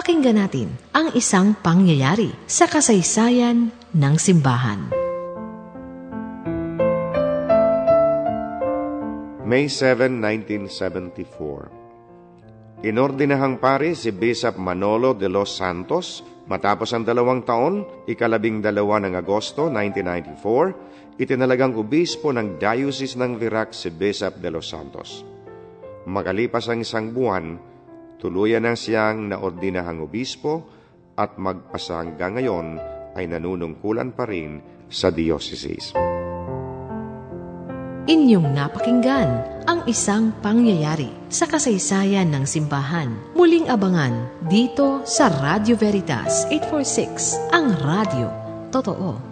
Pakinggan natin ang isang pangyayari sa kasaysayan ng simbahan. May 7, 1974 Inordinahang pare si Bishop Manolo de los Santos matapos ang dalawang taon, ikalabing dalawa ng Agosto 1994, itinalagang obispo ng Diocese ng Virac si Bishop de los Santos. Makalipas ang isang buwan, tuluyan na siyang naordinahang obispo at magpasa hanggang ngayon ay nanunungkulan pa rin sa diocese. Inyong napakinggan ang isang pangyayari sa kasaysayan ng simbahan. Muling abangan dito sa Radio Veritas 846, ang radio. Totoo.